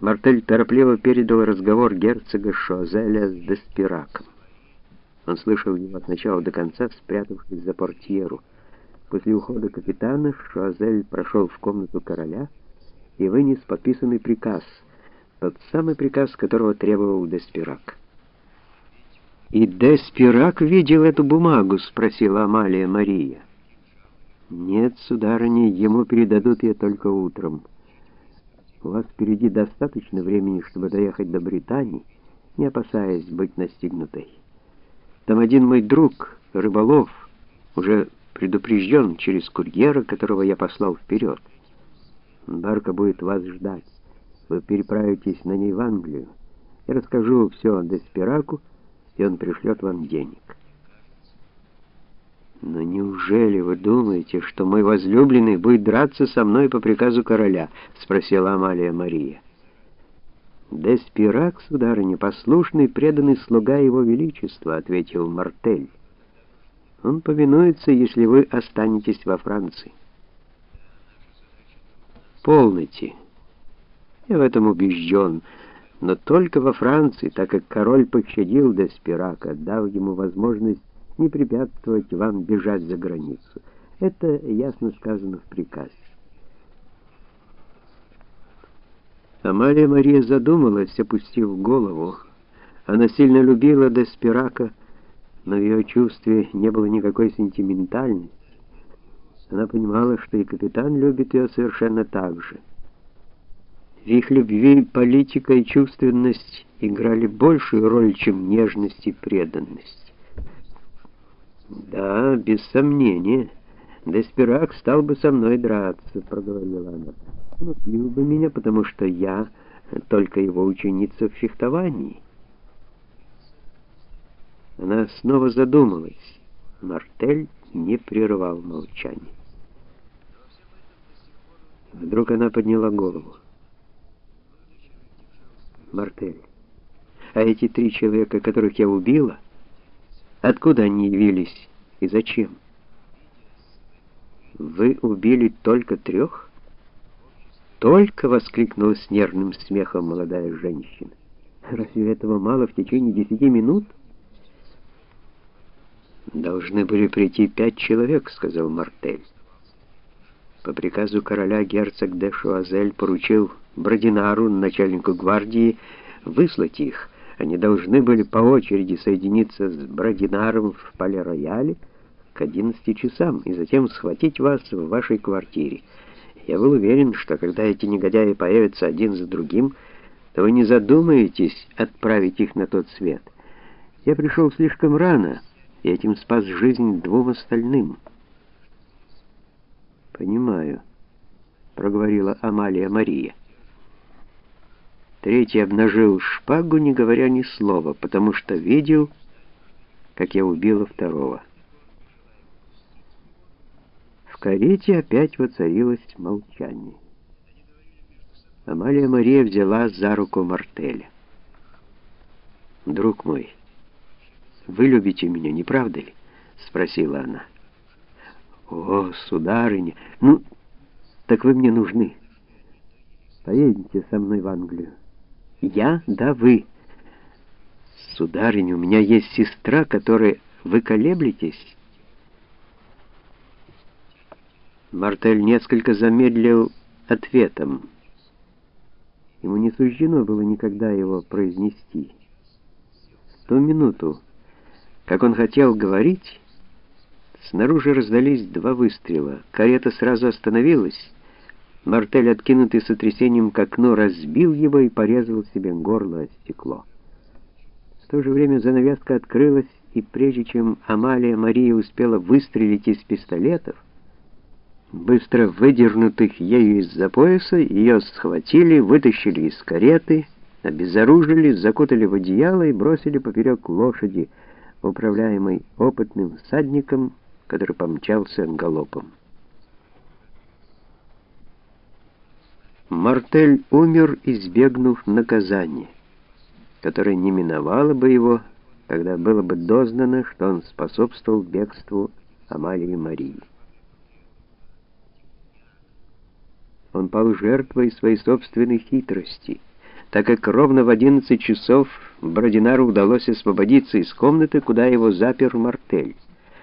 Мартель торопливо передал разговор герцога Шозеля с Деспираком. Он слышал его от начала до конца, спрятавшись за портьеру. После ухода капитана Шуазель прошел в комнату короля и вынес подписанный приказ, тот самый приказ, которого требовал Деспирак. «И Деспирак видел эту бумагу?» — спросила Амалия Мария. «Нет, сударыня, ему передадут ее только утром. У вас впереди достаточно времени, чтобы доехать до Британии, не опасаясь быть настигнутой». Там один мой друг, рыболов, уже предупрежден через курьера, которого я послал вперед. Барка будет вас ждать. Вы переправитесь на ней в Англию. Я расскажу все Деспираку, и он пришлет вам денег. Но неужели вы думаете, что мой возлюбленный будет драться со мной по приказу короля? спросила Амалия Мария. «Деспирак, сударыня, послушный, преданный слуга его величества», — ответил Мартель. «Он повинуется, если вы останетесь во Франции». «Полноте. Я в этом убежден, но только во Франции, так как король пощадил Деспирака, дав ему возможность не препятствовать вам бежать за границу. Это ясно сказано в приказе. Амалия Мария задумалась, опустив голову. Она сильно любила Деспирака, но в ее чувстве не было никакой сентиментальности. Она понимала, что и капитан любит ее совершенно так же. В их любви политика и чувственность играли большую роль, чем нежность и преданность. «Да, без сомнения, Деспирак стал бы со мной драться», — проговорила она. Он убил бы меня, потому что я только его ученица в фехтовании. Она снова задумалась. Мартель не прервал молчание. Вдруг она подняла голову. Мартель, а эти три человека, которых я убила, откуда они явились и зачем? Вы убили только трех? «Только!» — воскликнула с нервным смехом молодая женщина. «Разве этого мало в течение десяти минут?» «Должны были прийти пять человек», — сказал Мартель. По приказу короля герцог де Шуазель поручил Бродинару, начальнику гвардии, выслать их. Они должны были по очереди соединиться с Бродинаром в Пале-Рояле к 11 часам и затем схватить вас в вашей квартире. Я был уверен, что когда эти негодяи появятся один за другим, то вы не задумаетесь отправить их на тот свет. Я пришел слишком рано, и этим спас жизнь двум остальным. «Понимаю», — проговорила Амалия Мария. Третий обнажил шпагу, не говоря ни слова, потому что видел, как я убила второго. В карете опять воцарилось молчание. Амалия Мария взяла за руку Мартеля. «Друг мой, вы любите меня, не правда ли?» — спросила она. «О, сударыня, ну, так вы мне нужны. Поедете со мной в Англию. Я, да вы. Сударыня, у меня есть сестра, которой вы колеблетесь». Мартель несколько замедлил ответом. Ему не суждено было никогда его произнести. В ту минуту, как он хотел говорить, снаружи раздались два выстрела. Карета сразу остановилась. Мартель, откинутый сотрясением к окну, разбил его и порезал себе горло о стекло. В то же время занавеска открылась, и прежде чем Амалия Мария успела выстрелить из пистолетов, быстро выдернутых ею из-за пояса, ее схватили, вытащили из кареты, обезоружили, закутали в одеяло и бросили поперек лошади, управляемой опытным всадником, который помчался галопом. Мартель умер, избегнув наказания, которое не миновало бы его, когда было бы дознано, что он способствовал бегству Амалии Марии. Он пал жертвой своей собственной хитрости, так как ровно в 11 часов Бродинару удалось освободиться из комнаты, куда его запер Мартель.